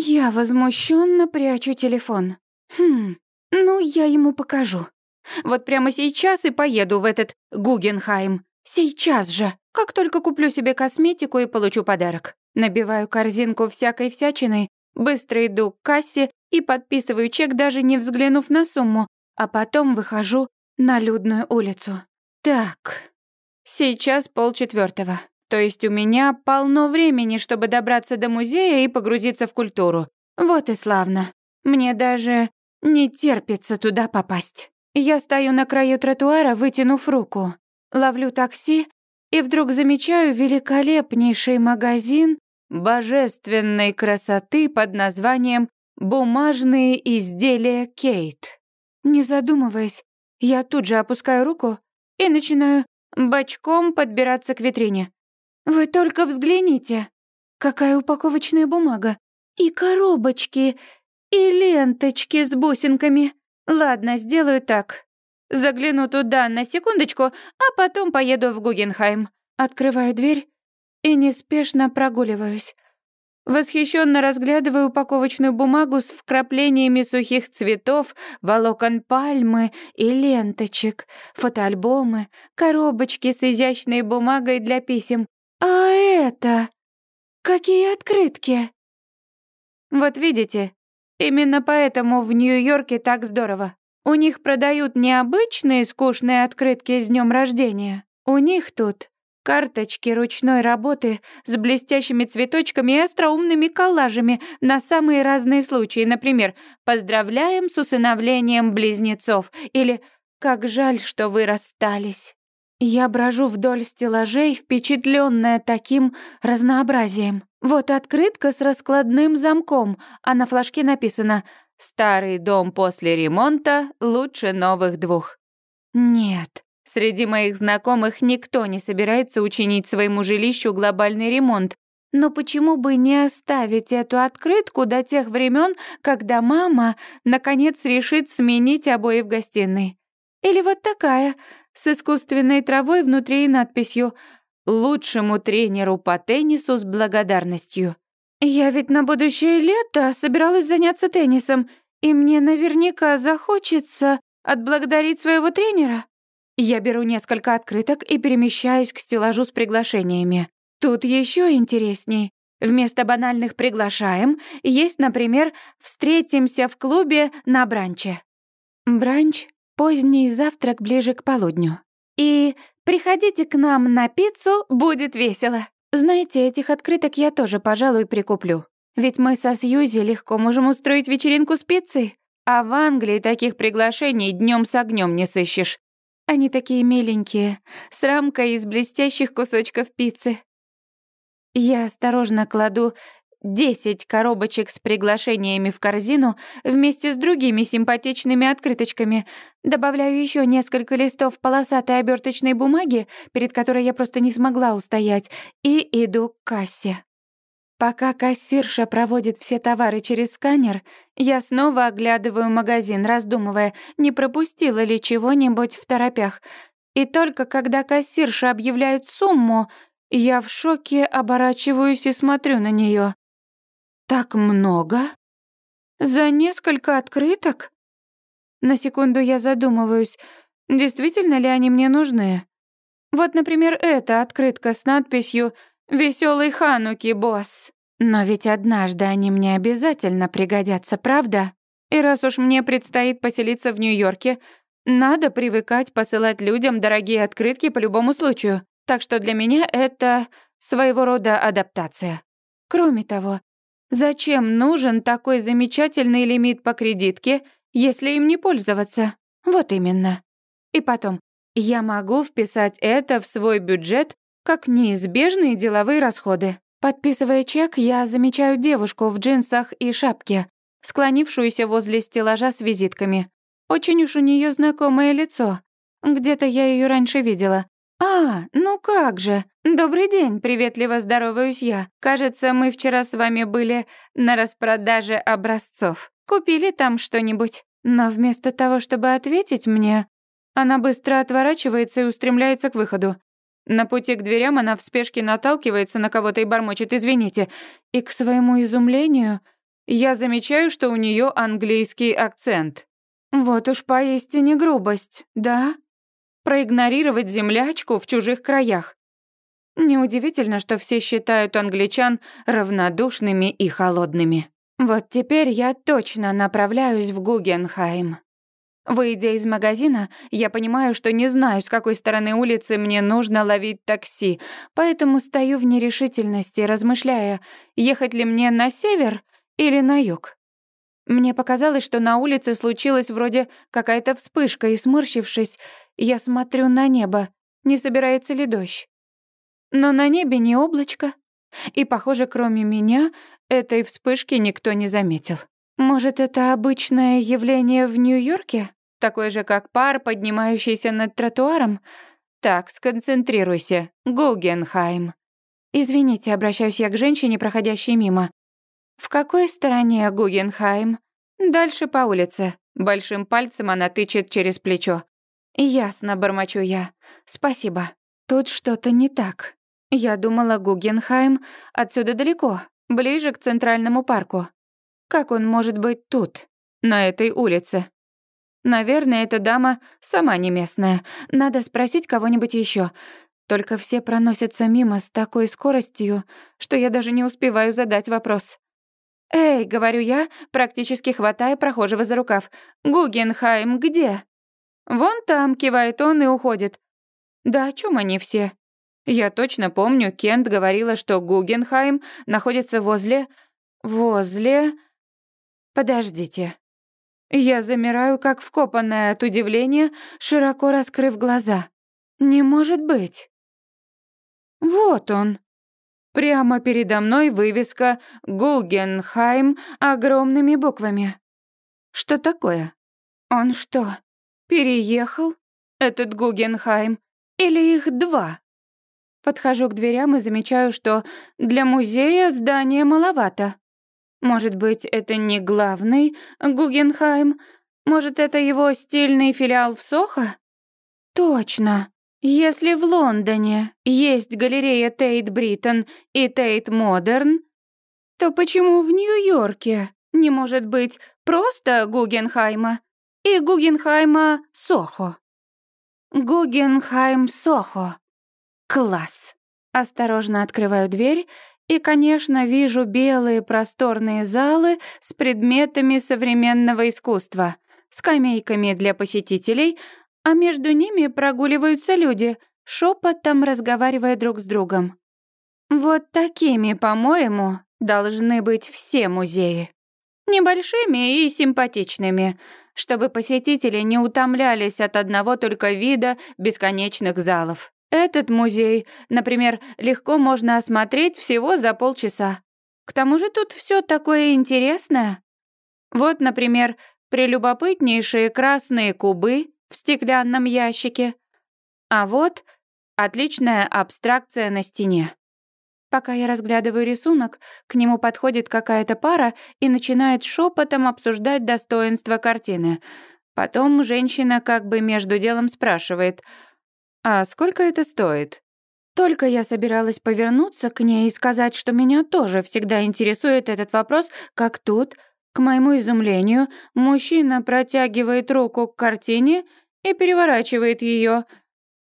Я возмущенно прячу телефон. Хм, ну я ему покажу. Вот прямо сейчас и поеду в этот Гугенхайм. Сейчас же, как только куплю себе косметику и получу подарок. Набиваю корзинку всякой всячиной, быстро иду к кассе и подписываю чек, даже не взглянув на сумму, а потом выхожу на людную улицу. Так, сейчас полчетвертого. То есть у меня полно времени, чтобы добраться до музея и погрузиться в культуру. Вот и славно. Мне даже не терпится туда попасть. Я стою на краю тротуара, вытянув руку. Ловлю такси и вдруг замечаю великолепнейший магазин божественной красоты под названием «Бумажные изделия Кейт». Не задумываясь, я тут же опускаю руку и начинаю бочком подбираться к витрине. Вы только взгляните, какая упаковочная бумага, и коробочки, и ленточки с бусинками. Ладно, сделаю так. Загляну туда на секундочку, а потом поеду в Гугенхайм. Открываю дверь и неспешно прогуливаюсь. Восхищенно разглядываю упаковочную бумагу с вкраплениями сухих цветов, волокон пальмы и ленточек, фотоальбомы, коробочки с изящной бумагой для писем. А это... Какие открытки? Вот видите, именно поэтому в Нью-Йорке так здорово. У них продают необычные скучные открытки с днем рождения. У них тут карточки ручной работы с блестящими цветочками и остроумными коллажами на самые разные случаи. Например, «Поздравляем с усыновлением близнецов» или «Как жаль, что вы расстались». Я брожу вдоль стеллажей, впечатленная таким разнообразием. Вот открытка с раскладным замком, а на флажке написано «Старый дом после ремонта лучше новых двух». Нет, среди моих знакомых никто не собирается учинить своему жилищу глобальный ремонт. Но почему бы не оставить эту открытку до тех времен, когда мама, наконец, решит сменить обои в гостиной? Или вот такая — с искусственной травой внутри и надписью «Лучшему тренеру по теннису с благодарностью». «Я ведь на будущее лето собиралась заняться теннисом, и мне наверняка захочется отблагодарить своего тренера». Я беру несколько открыток и перемещаюсь к стеллажу с приглашениями. Тут еще интересней. Вместо банальных «приглашаем» есть, например, «встретимся в клубе на бранче». Бранч Поздний завтрак ближе к полудню. И приходите к нам на пиццу, будет весело. Знаете, этих открыток я тоже, пожалуй, прикуплю. Ведь мы со Сьюзи легко можем устроить вечеринку с пиццей. А в Англии таких приглашений днем с огнем не сыщешь. Они такие миленькие, с рамкой из блестящих кусочков пиццы. Я осторожно кладу 10 коробочек с приглашениями в корзину вместе с другими симпатичными открыточками. Добавляю еще несколько листов полосатой оберточной бумаги, перед которой я просто не смогла устоять, и иду к кассе. Пока кассирша проводит все товары через сканер, я снова оглядываю магазин, раздумывая, не пропустила ли чего-нибудь в торопях. И только когда кассирша объявляет сумму, я в шоке оборачиваюсь и смотрю на нее. Так много? За несколько открыток? На секунду я задумываюсь, действительно ли они мне нужны. Вот, например, эта открытка с надписью «Веселый Хануки, босс». Но ведь однажды они мне обязательно пригодятся, правда? И раз уж мне предстоит поселиться в Нью-Йорке, надо привыкать посылать людям дорогие открытки по любому случаю. Так что для меня это своего рода адаптация. Кроме того, Зачем нужен такой замечательный лимит по кредитке, если им не пользоваться? Вот именно. И потом, я могу вписать это в свой бюджет как неизбежные деловые расходы. Подписывая чек, я замечаю девушку в джинсах и шапке, склонившуюся возле стеллажа с визитками. Очень уж у нее знакомое лицо. Где-то я ее раньше видела. «А, ну как же! Добрый день!» — приветливо здороваюсь я. «Кажется, мы вчера с вами были на распродаже образцов. Купили там что-нибудь?» Но вместо того, чтобы ответить мне, она быстро отворачивается и устремляется к выходу. На пути к дверям она в спешке наталкивается на кого-то и бормочет «извините». И к своему изумлению я замечаю, что у нее английский акцент. Вот уж поистине грубость, да? Проигнорировать землячку в чужих краях. Неудивительно, что все считают англичан равнодушными и холодными. Вот теперь я точно направляюсь в Гугенхайм. Выйдя из магазина, я понимаю, что не знаю, с какой стороны улицы мне нужно ловить такси, поэтому стою в нерешительности, размышляя, ехать ли мне на север или на юг. Мне показалось, что на улице случилась вроде какая-то вспышка, и, сморщившись, я смотрю на небо, не собирается ли дождь. Но на небе не облачко, и, похоже, кроме меня, этой вспышки никто не заметил. Может, это обычное явление в Нью-Йорке? Такой же, как пар, поднимающийся над тротуаром? Так, сконцентрируйся. Гугенхайм. Извините, обращаюсь я к женщине, проходящей мимо. В какой стороне Гугенхайм? Дальше по улице. Большим пальцем она тычет через плечо. Ясно, бормочу я. Спасибо. Тут что-то не так. Я думала, Гугенхайм отсюда далеко, ближе к центральному парку. Как он может быть тут, на этой улице? Наверное, эта дама сама не местная. Надо спросить кого-нибудь еще. Только все проносятся мимо с такой скоростью, что я даже не успеваю задать вопрос. «Эй», — говорю я, практически хватая прохожего за рукав. «Гугенхайм где?» «Вон там», — кивает он и уходит. «Да о чем они все?» Я точно помню, Кент говорила, что Гугенхайм находится возле... Возле... Подождите. Я замираю, как вкопанная от удивления, широко раскрыв глаза. Не может быть. Вот он. Прямо передо мной вывеска «Гугенхайм» огромными буквами. Что такое? Он что, переехал? Этот Гугенхайм? Или их два? Подхожу к дверям и замечаю, что для музея здания маловато. Может быть, это не главный Гугенхайм? Может, это его стильный филиал в Сохо? Точно. Если в Лондоне есть галерея Tate Britain и Tate Modern, то почему в Нью-Йорке не может быть просто Гугенхайма и Гугенхайма Сохо? Гугенхайм Сохо. Класс. Осторожно открываю дверь и, конечно, вижу белые просторные залы с предметами современного искусства, скамейками для посетителей, а между ними прогуливаются люди, шепотом разговаривая друг с другом. Вот такими, по-моему, должны быть все музеи. Небольшими и симпатичными, чтобы посетители не утомлялись от одного только вида бесконечных залов. Этот музей, например, легко можно осмотреть всего за полчаса. К тому же тут все такое интересное. Вот, например, прелюбопытнейшие красные кубы в стеклянном ящике. А вот отличная абстракция на стене. Пока я разглядываю рисунок, к нему подходит какая-то пара и начинает шепотом обсуждать достоинства картины. Потом женщина как бы между делом спрашивает — «А сколько это стоит?» Только я собиралась повернуться к ней и сказать, что меня тоже всегда интересует этот вопрос, как тут, к моему изумлению, мужчина протягивает руку к картине и переворачивает ее,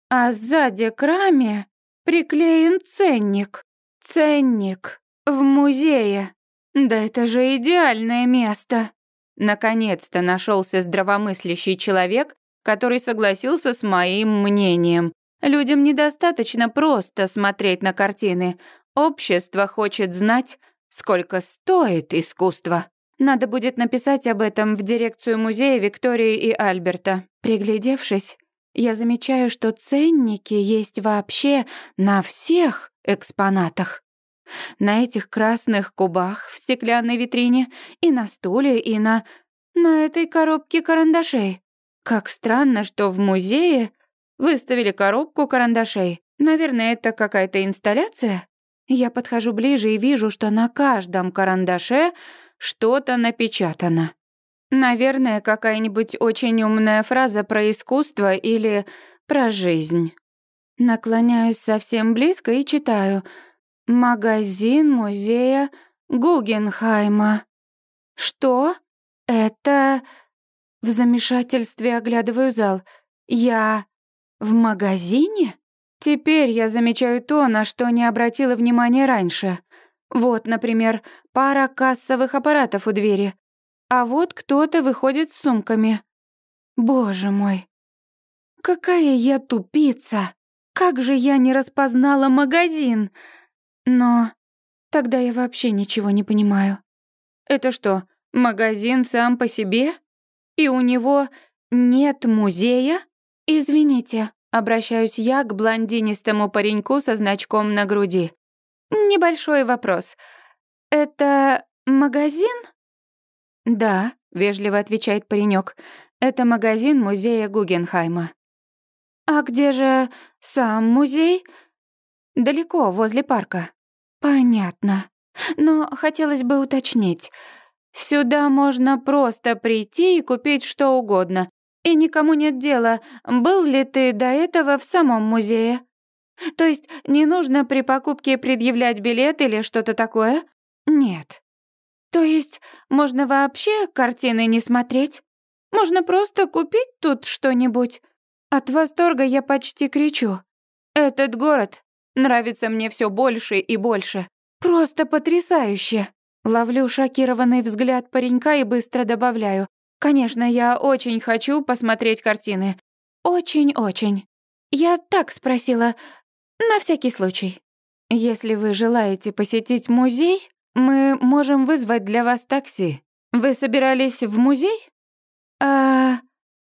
а сзади к раме приклеен ценник. Ценник в музее. Да это же идеальное место. Наконец-то нашелся здравомыслящий человек, который согласился с моим мнением. Людям недостаточно просто смотреть на картины. Общество хочет знать, сколько стоит искусство. Надо будет написать об этом в дирекцию музея Виктории и Альберта. Приглядевшись, я замечаю, что ценники есть вообще на всех экспонатах. На этих красных кубах в стеклянной витрине, и на стуле, и на... на этой коробке карандашей. Как странно, что в музее выставили коробку карандашей. Наверное, это какая-то инсталляция? Я подхожу ближе и вижу, что на каждом карандаше что-то напечатано. Наверное, какая-нибудь очень умная фраза про искусство или про жизнь. Наклоняюсь совсем близко и читаю «Магазин музея Гугенхайма». Что? Это... В замешательстве оглядываю зал. Я... в магазине? Теперь я замечаю то, на что не обратила внимания раньше. Вот, например, пара кассовых аппаратов у двери. А вот кто-то выходит с сумками. Боже мой. Какая я тупица. Как же я не распознала магазин. Но тогда я вообще ничего не понимаю. Это что, магазин сам по себе? И у него нет музея? Извините, обращаюсь я к блондинистому пареньку со значком на груди. Небольшой вопрос. Это магазин? Да, вежливо отвечает паренек. Это магазин музея Гугенхайма. А где же сам музей? Далеко, возле парка. Понятно. Но хотелось бы уточнить. Сюда можно просто прийти и купить что угодно. И никому нет дела, был ли ты до этого в самом музее. То есть не нужно при покупке предъявлять билет или что-то такое? Нет. То есть можно вообще картины не смотреть? Можно просто купить тут что-нибудь? От восторга я почти кричу. Этот город нравится мне все больше и больше. Просто потрясающе. Ловлю шокированный взгляд паренька и быстро добавляю. Конечно, я очень хочу посмотреть картины. Очень-очень. Я так спросила, на всякий случай. Если вы желаете посетить музей, мы можем вызвать для вас такси. Вы собирались в музей? А...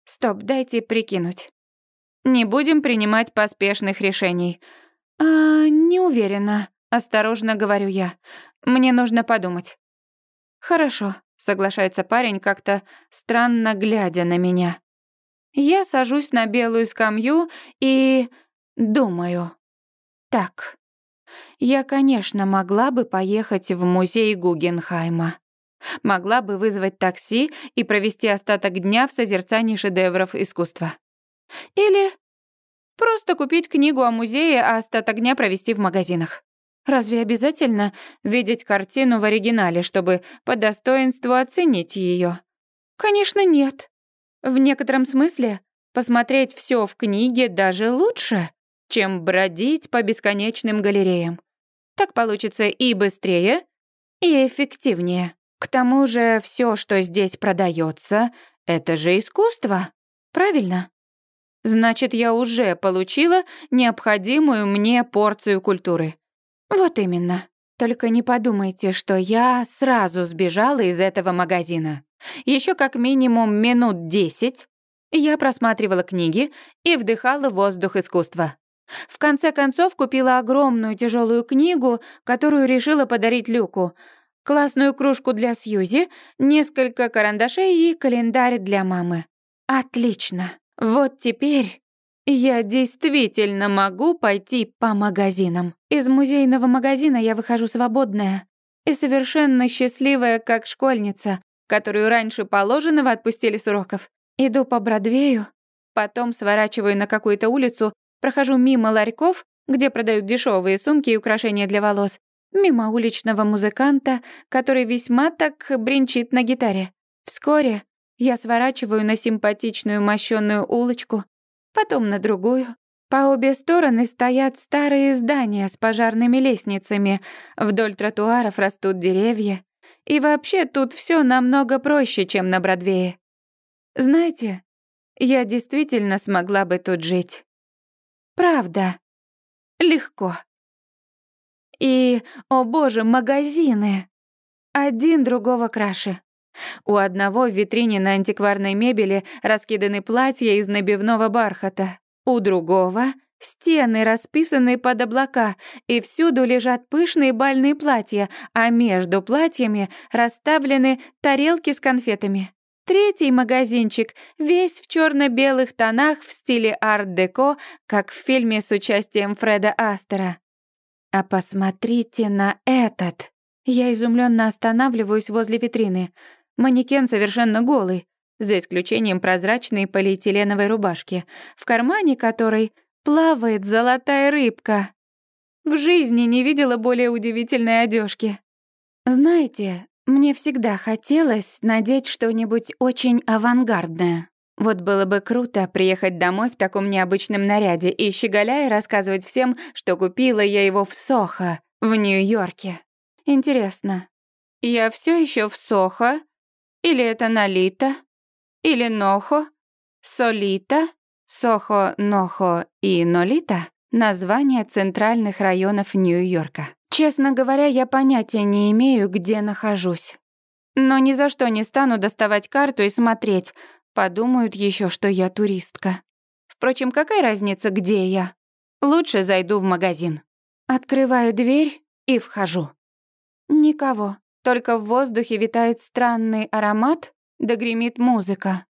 Стоп, дайте прикинуть. Не будем принимать поспешных решений. А, не уверена, осторожно говорю я. Мне нужно подумать. Хорошо, соглашается парень, как-то странно глядя на меня. Я сажусь на белую скамью и думаю. Так. Я, конечно, могла бы поехать в музей Гугенхайма. Могла бы вызвать такси и провести остаток дня в созерцании шедевров искусства. Или просто купить книгу о музее, а остаток дня провести в магазинах. Разве обязательно видеть картину в оригинале, чтобы по достоинству оценить ее? Конечно, нет. В некотором смысле посмотреть все в книге даже лучше, чем бродить по бесконечным галереям. Так получится и быстрее, и эффективнее. К тому же все, что здесь продается, это же искусство, правильно? Значит, я уже получила необходимую мне порцию культуры. Вот именно. Только не подумайте, что я сразу сбежала из этого магазина. Еще как минимум минут десять я просматривала книги и вдыхала воздух искусства. В конце концов купила огромную тяжелую книгу, которую решила подарить Люку, классную кружку для Сьюзи, несколько карандашей и календарь для мамы. Отлично. Вот теперь я действительно могу пойти по магазинам. Из музейного магазина я выхожу свободная и совершенно счастливая, как школьница, которую раньше положенного отпустили с уроков. Иду по Бродвею, потом сворачиваю на какую-то улицу, прохожу мимо ларьков, где продают дешевые сумки и украшения для волос, мимо уличного музыканта, который весьма так бренчит на гитаре. Вскоре я сворачиваю на симпатичную мощёную улочку, потом на другую. По обе стороны стоят старые здания с пожарными лестницами, вдоль тротуаров растут деревья. И вообще тут всё намного проще, чем на Бродвее. Знаете, я действительно смогла бы тут жить. Правда. Легко. И, о боже, магазины. Один другого краше. У одного в витрине на антикварной мебели раскиданы платья из набивного бархата. У другого — стены, расписанные под облака, и всюду лежат пышные бальные платья, а между платьями расставлены тарелки с конфетами. Третий магазинчик весь в черно белых тонах в стиле арт-деко, как в фильме с участием Фреда Астера. А посмотрите на этот. Я изумленно останавливаюсь возле витрины. Манекен совершенно голый, за исключением прозрачной полиэтиленовой рубашки, в кармане которой плавает золотая рыбка. В жизни не видела более удивительной одежки. Знаете, Мне всегда хотелось надеть что-нибудь очень авангардное. Вот было бы круто приехать домой в таком необычном наряде и щеголяя рассказывать всем, что купила я его в Сохо, в Нью-Йорке. Интересно, я все еще в Сохо? Или это Налита? Или Нохо? Солита? Сохо, Нохо и Нолита — названия центральных районов Нью-Йорка. Честно говоря, я понятия не имею, где нахожусь. Но ни за что не стану доставать карту и смотреть. Подумают еще, что я туристка. Впрочем, какая разница, где я? Лучше зайду в магазин. Открываю дверь и вхожу. Никого. Только в воздухе витает странный аромат, да гремит музыка.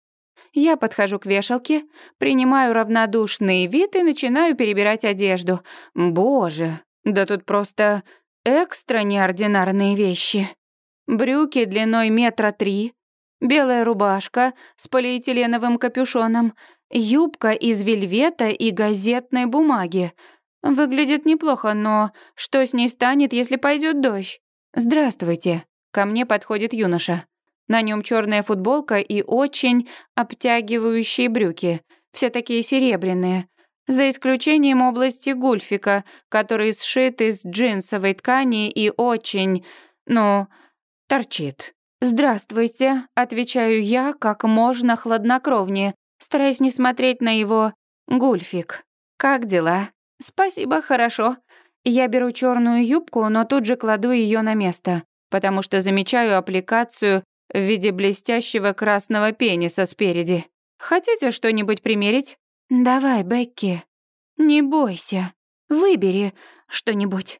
Я подхожу к вешалке, принимаю равнодушный вид и начинаю перебирать одежду. Боже, да тут просто экстра неординарные вещи. Брюки длиной метра три, белая рубашка с полиэтиленовым капюшоном, юбка из вельвета и газетной бумаги. Выглядит неплохо, но что с ней станет, если пойдет дождь? «Здравствуйте», — ко мне подходит юноша. На нем черная футболка и очень обтягивающие брюки, все такие серебряные, за исключением области гульфика, который сшит из джинсовой ткани и очень, ну, торчит. «Здравствуйте», — отвечаю я как можно хладнокровнее, стараясь не смотреть на его гульфик. «Как дела?» «Спасибо, хорошо». Я беру черную юбку, но тут же кладу ее на место, потому что замечаю аппликацию в виде блестящего красного пениса спереди. Хотите что-нибудь примерить? Давай, Бекки. Не бойся. Выбери что-нибудь.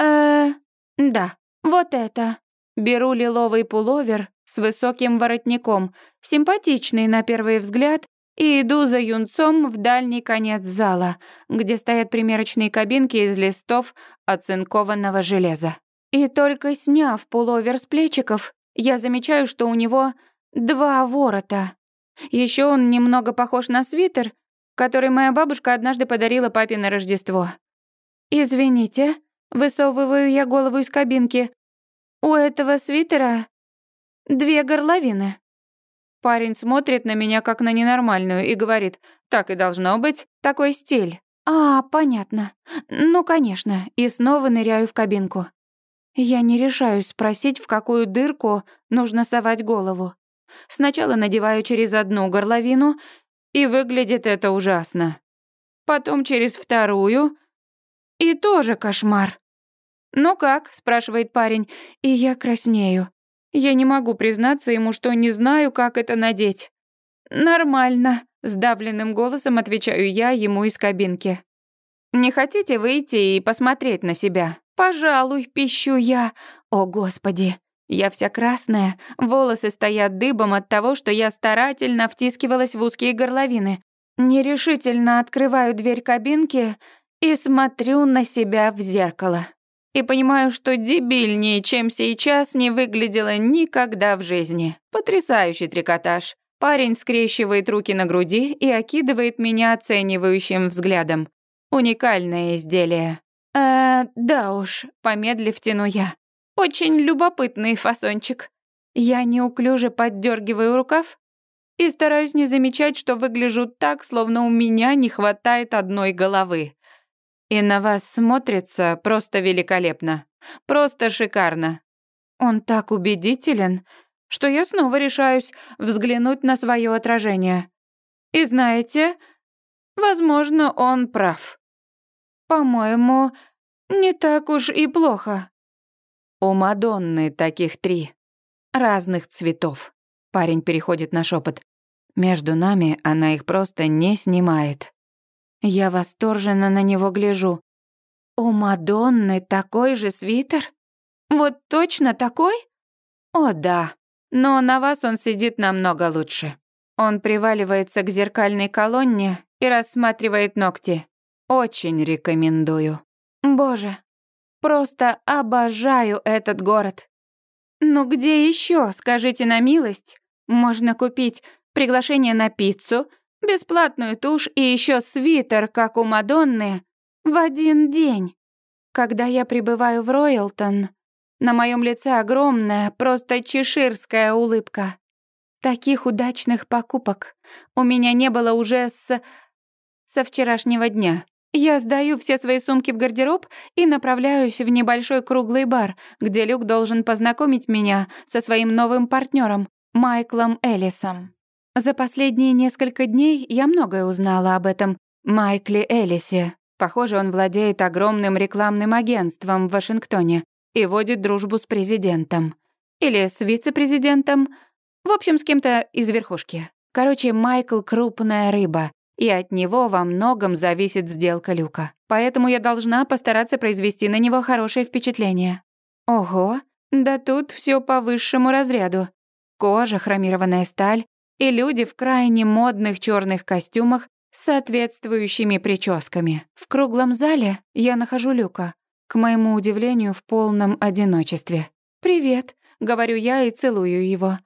Э, да, вот это. Беру лиловый пуловер с высоким воротником, симпатичный на первый взгляд, и иду за юнцом в дальний конец зала, где стоят примерочные кабинки из листов оцинкованного железа. И только сняв пуловер с плечиков, я замечаю, что у него два ворота. Еще он немного похож на свитер, который моя бабушка однажды подарила папе на Рождество. «Извините», — высовываю я голову из кабинки. «У этого свитера две горловины». Парень смотрит на меня как на ненормальную и говорит, «Так и должно быть, такой стиль». «А, понятно. Ну, конечно». И снова ныряю в кабинку. Я не решаюсь спросить, в какую дырку нужно совать голову. Сначала надеваю через одну горловину, и выглядит это ужасно. Потом через вторую, и тоже кошмар. «Ну как?» — спрашивает парень, и я краснею. Я не могу признаться ему, что не знаю, как это надеть. «Нормально», — сдавленным голосом отвечаю я ему из кабинки. «Не хотите выйти и посмотреть на себя?» «Пожалуй, пищу я. О, Господи!» Я вся красная, волосы стоят дыбом от того, что я старательно втискивалась в узкие горловины. Нерешительно открываю дверь кабинки и смотрю на себя в зеркало. И понимаю, что дебильнее, чем сейчас, не выглядела никогда в жизни. Потрясающий трикотаж. Парень скрещивает руки на груди и окидывает меня оценивающим взглядом. Уникальное изделие. «Э, да уж», — помедлив тяну я. «Очень любопытный фасончик». Я неуклюже поддергиваю рукав и стараюсь не замечать, что выгляжу так, словно у меня не хватает одной головы. И на вас смотрится просто великолепно. Просто шикарно. Он так убедителен, что я снова решаюсь взглянуть на свое отражение. И знаете, возможно, он прав. По-моему, не так уж и плохо. У Мадонны таких три. Разных цветов. Парень переходит на шепот. Между нами она их просто не снимает. Я восторженно на него гляжу. У Мадонны такой же свитер? Вот точно такой? О, да. Но на вас он сидит намного лучше. Он приваливается к зеркальной колонне и рассматривает ногти. Очень рекомендую. Боже, просто обожаю этот город. Ну где еще, скажите на милость, можно купить приглашение на пиццу, бесплатную тушь и еще свитер, как у Мадонны, в один день? Когда я прибываю в Роялтон, На моем лице огромная, просто чеширская улыбка. Таких удачных покупок у меня не было уже с... со вчерашнего дня. Я сдаю все свои сумки в гардероб и направляюсь в небольшой круглый бар, где Люк должен познакомить меня со своим новым партнером Майклом Эллисом. За последние несколько дней я многое узнала об этом Майкле Эллисе. Похоже, он владеет огромным рекламным агентством в Вашингтоне и водит дружбу с президентом. Или с вице-президентом. В общем, с кем-то из верхушки. Короче, Майкл — крупная рыба, и от него во многом зависит сделка Люка. Поэтому я должна постараться произвести на него хорошее впечатление. Ого, да тут все по высшему разряду. Кожа, хромированная сталь и люди в крайне модных черных костюмах с соответствующими прическами. В круглом зале я нахожу Люка, к моему удивлению, в полном одиночестве. «Привет», — говорю я и целую его.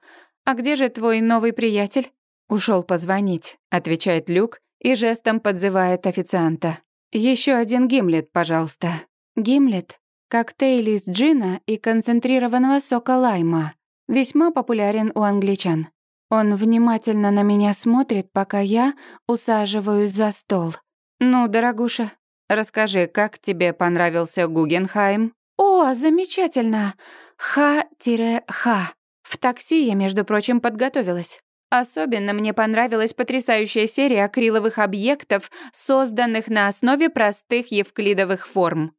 «А где же твой новый приятель?» Ушел позвонить», — отвечает Люк и жестом подзывает официанта. Еще один гимлет, пожалуйста». Гимлет — коктейль из джина и концентрированного сока лайма. Весьма популярен у англичан. Он внимательно на меня смотрит, пока я усаживаюсь за стол. «Ну, дорогуша, расскажи, как тебе понравился Гугенхайм?» «О, замечательно! Ха-ха. В такси я, между прочим, подготовилась. Особенно мне понравилась потрясающая серия акриловых объектов, созданных на основе простых евклидовых форм.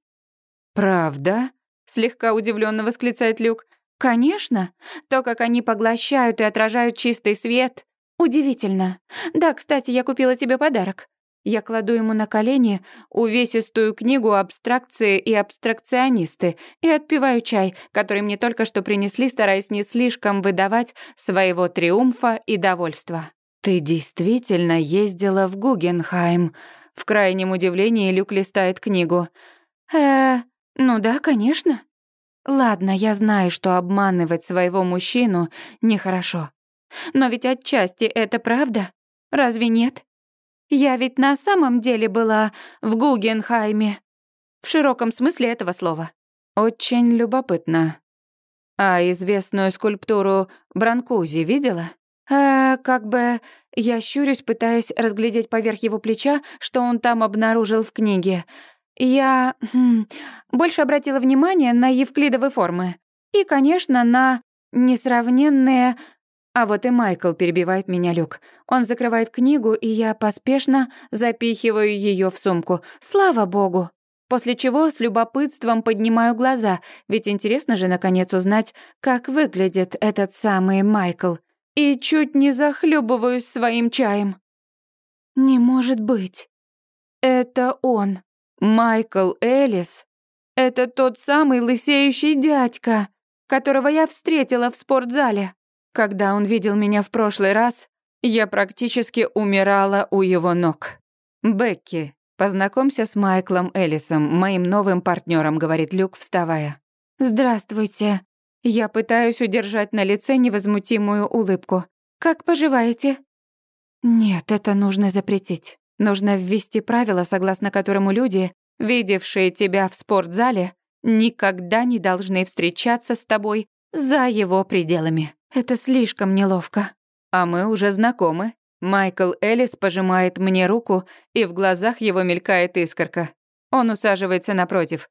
«Правда?» — слегка удивленно восклицает Люк. «Конечно. То, как они поглощают и отражают чистый свет, удивительно. Да, кстати, я купила тебе подарок. Я кладу ему на колени увесистую книгу «Абстракции и абстракционисты» и отпиваю чай, который мне только что принесли, стараясь не слишком выдавать своего триумфа и довольства. «Ты действительно ездила в Гугенхайм?» В крайнем удивлении Люк листает книгу. «Э, ну да, конечно. Ладно, я знаю, что обманывать своего мужчину нехорошо. Но ведь отчасти это правда, разве нет?» Я ведь на самом деле была в Гугенхайме. В широком смысле этого слова. Очень любопытно. А известную скульптуру Бранкузи видела? Э, как бы я щурюсь, пытаясь разглядеть поверх его плеча, что он там обнаружил в книге. Я хм, больше обратила внимание на евклидовые формы. И, конечно, на несравненные а вот и Майкл перебивает меня Люк. Он закрывает книгу, и я поспешно запихиваю ее в сумку. Слава богу! После чего с любопытством поднимаю глаза, ведь интересно же наконец узнать, как выглядит этот самый Майкл. И чуть не захлебываюсь своим чаем. Не может быть. Это он. Майкл Элис. Это тот самый лысеющий дядька, которого я встретила в спортзале. Когда он видел меня в прошлый раз, я практически умирала у его ног. «Бекки, познакомься с Майклом Эллисом, моим новым партнером, говорит Люк, вставая. «Здравствуйте». Я пытаюсь удержать на лице невозмутимую улыбку. «Как поживаете?» «Нет, это нужно запретить. Нужно ввести правило, согласно которому люди, видевшие тебя в спортзале, никогда не должны встречаться с тобой за его пределами». Это слишком неловко. А мы уже знакомы. Майкл Элlis пожимает мне руку, и в глазах его мелькает искорка. Он усаживается напротив.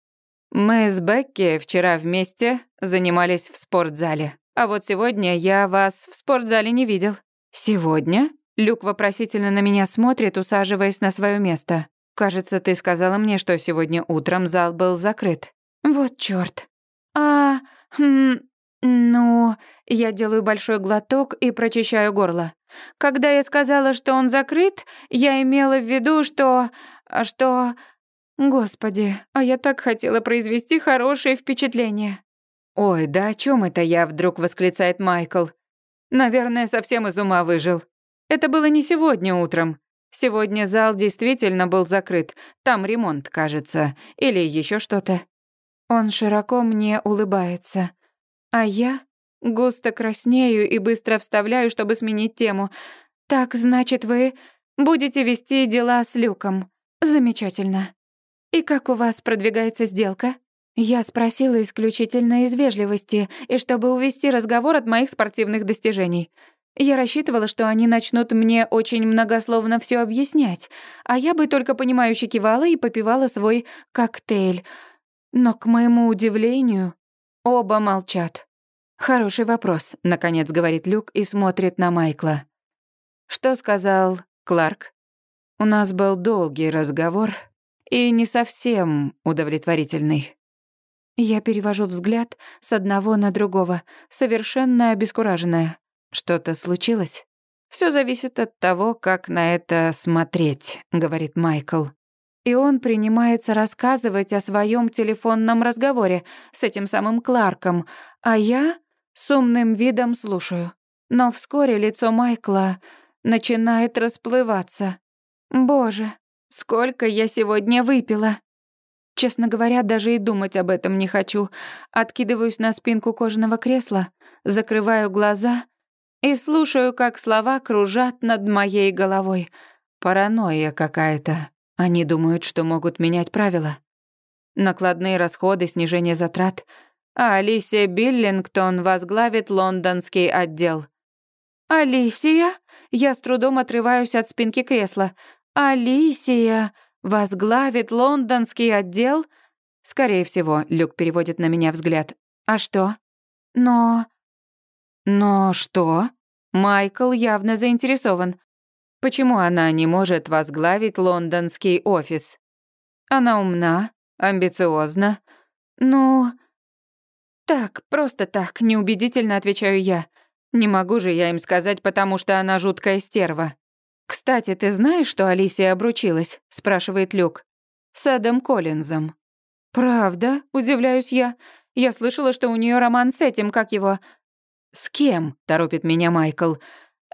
Мы с Бекки вчера вместе занимались в спортзале. А вот сегодня я вас в спортзале не видел. Сегодня? Люк вопросительно на меня смотрит, усаживаясь на свое место. Кажется, ты сказала мне, что сегодня утром зал был закрыт. Вот чёрт. А, хм, ну, я делаю большой глоток и прочищаю горло. Когда я сказала, что он закрыт, я имела в виду, что... что... Господи, а я так хотела произвести хорошее впечатление. «Ой, да о чем это я?» — вдруг восклицает Майкл. «Наверное, совсем из ума выжил. Это было не сегодня утром. Сегодня зал действительно был закрыт. Там ремонт, кажется. Или еще что-то». Он широко мне улыбается. А я густо краснею и быстро вставляю, чтобы сменить тему. «Так, значит, вы будете вести дела с Люком. Замечательно. И как у вас продвигается сделка?» Я спросила исключительно из вежливости и чтобы увести разговор от моих спортивных достижений. Я рассчитывала, что они начнут мне очень многословно все объяснять, а я бы только понимающе кивала и попивала свой коктейль. Но, к моему удивлению, оба молчат. «Хороший вопрос», — наконец говорит Люк и смотрит на Майкла. «Что сказал Кларк?» «У нас был долгий разговор и не совсем удовлетворительный». Я перевожу взгляд с одного на другого, совершенно обескураженная. Что-то случилось? Все зависит от того, как на это смотреть, говорит Майкл. И он принимается рассказывать о своем телефонном разговоре с этим самым Кларком, а я с умным видом слушаю. Но вскоре лицо Майкла начинает расплываться. Боже, сколько я сегодня выпила. Честно говоря, даже и думать об этом не хочу. Откидываюсь на спинку кожаного кресла, закрываю глаза и слушаю, как слова кружат над моей головой. Паранойя какая-то. Они думают, что могут менять правила. Накладные расходы, снижение затрат. А Алисия Биллингтон возглавит лондонский отдел. «Алисия?» Я с трудом отрываюсь от спинки кресла. «Алисия!» Возглавит лондонский отдел? Скорее всего, Люк переводит на меня взгляд. А что? Но... Но что? Майкл явно заинтересован. Почему она не может возглавить лондонский офис? Она умна, амбициозна. Ну... Так, просто так, неубедительно отвечаю я. Не могу же я им сказать, потому что она жуткая стерва. «Кстати, ты знаешь, что Алисия обручилась?» — спрашивает Люк. «С Эдом Коллинзом». «Правда?» — удивляюсь я. «Я слышала, что у нее роман с этим, как его...» «С кем?» — торопит меня Майкл.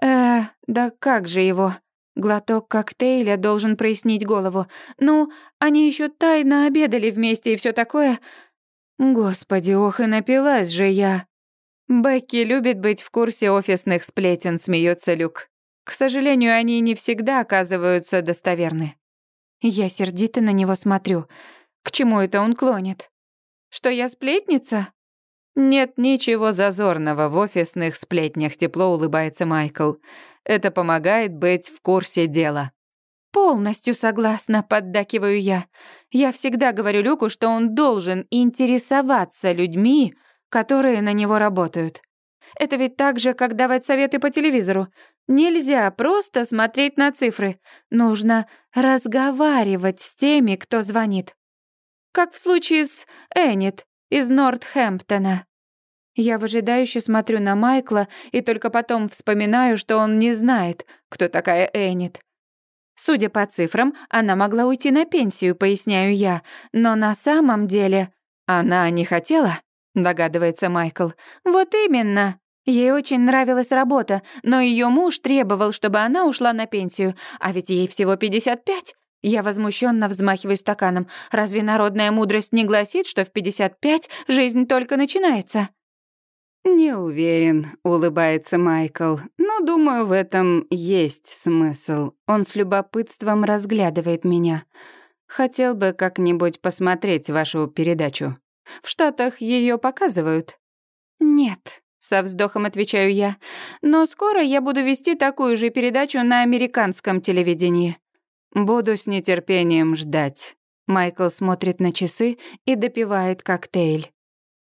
«Э, да как же его?» Глоток коктейля должен прояснить голову. Ну, они еще тайно обедали вместе и все такое. Господи, ох, и напилась же я. Бекки любит быть в курсе офисных сплетен, смеется Люк. К сожалению, они не всегда оказываются достоверны. Я сердито на него смотрю. К чему это он клонит? Что я сплетница? Нет ничего зазорного в офисных сплетнях, тепло улыбается Майкл. Это помогает быть в курсе дела. Полностью согласна, поддакиваю я. Я всегда говорю Люку, что он должен интересоваться людьми, которые на него работают. Это ведь так же, как давать советы по телевизору. Нельзя просто смотреть на цифры. Нужно разговаривать с теми, кто звонит. Как в случае с Эннет из Нортхэмптона. Я выжидающе смотрю на Майкла и только потом вспоминаю, что он не знает, кто такая Эннет. Судя по цифрам, она могла уйти на пенсию, поясняю я, но на самом деле она не хотела, догадывается Майкл. Вот именно. Ей очень нравилась работа, но ее муж требовал, чтобы она ушла на пенсию, а ведь ей всего 55. Я возмущенно взмахиваю стаканом. Разве народная мудрость не гласит, что в 55 жизнь только начинается? Не уверен, улыбается Майкл. Но думаю, в этом есть смысл. Он с любопытством разглядывает меня. Хотел бы как-нибудь посмотреть вашу передачу. В Штатах ее показывают? Нет, со вздохом отвечаю я. Но скоро я буду вести такую же передачу на американском телевидении. Буду с нетерпением ждать. Майкл смотрит на часы и допивает коктейль.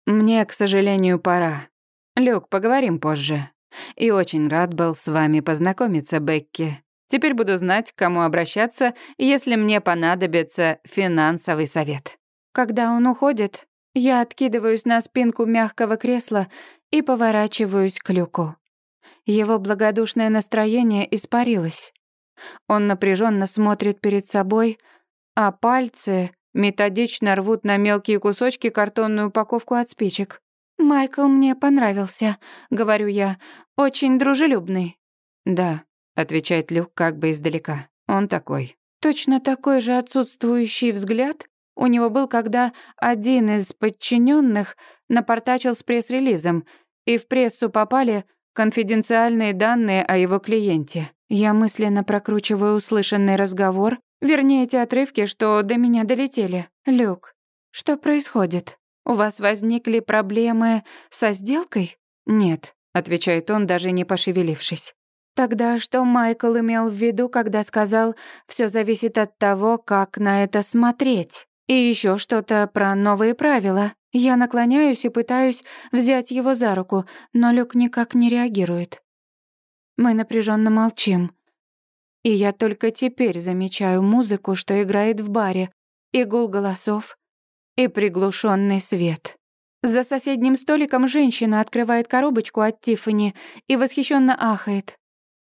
Мне, к сожалению, пора. Люк, поговорим позже. И очень рад был с вами познакомиться, Бекки. Теперь буду знать, к кому обращаться, если мне понадобится финансовый совет. Когда он уходит, я откидываюсь на спинку мягкого кресла и поворачиваюсь к люку. Его благодушное настроение испарилось. Он напряженно смотрит перед собой, а пальцы методично рвут на мелкие кусочки картонную упаковку от спичек. «Майкл мне понравился», — говорю я, — «очень дружелюбный». «Да», — отвечает Люк как бы издалека, — «он такой». Точно такой же отсутствующий взгляд у него был, когда один из подчиненных напортачил с пресс-релизом, и в прессу попали конфиденциальные данные о его клиенте. Я мысленно прокручиваю услышанный разговор, вернее, эти отрывки, что до меня долетели. «Люк, что происходит?» У вас возникли проблемы со сделкой? Нет, отвечает он, даже не пошевелившись. Тогда что Майкл имел в виду, когда сказал, все зависит от того, как на это смотреть? И еще что-то про новые правила. Я наклоняюсь и пытаюсь взять его за руку, но Люк никак не реагирует. Мы напряженно молчим. И я только теперь замечаю музыку, что играет в баре, и гул голосов, и приглушенный свет. За соседним столиком женщина открывает коробочку от Тиффани и восхищенно ахает.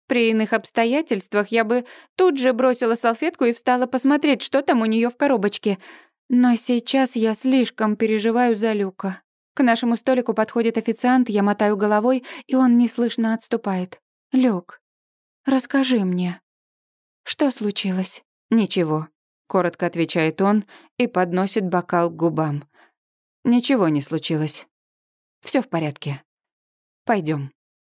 При иных обстоятельствах я бы тут же бросила салфетку и встала посмотреть, что там у нее в коробочке. Но сейчас я слишком переживаю за Люка. К нашему столику подходит официант, я мотаю головой, и он неслышно отступает. «Люк, расскажи мне, что случилось?» «Ничего», — коротко отвечает он и подносит бокал к губам. «Ничего не случилось. Все в порядке. Пойдем.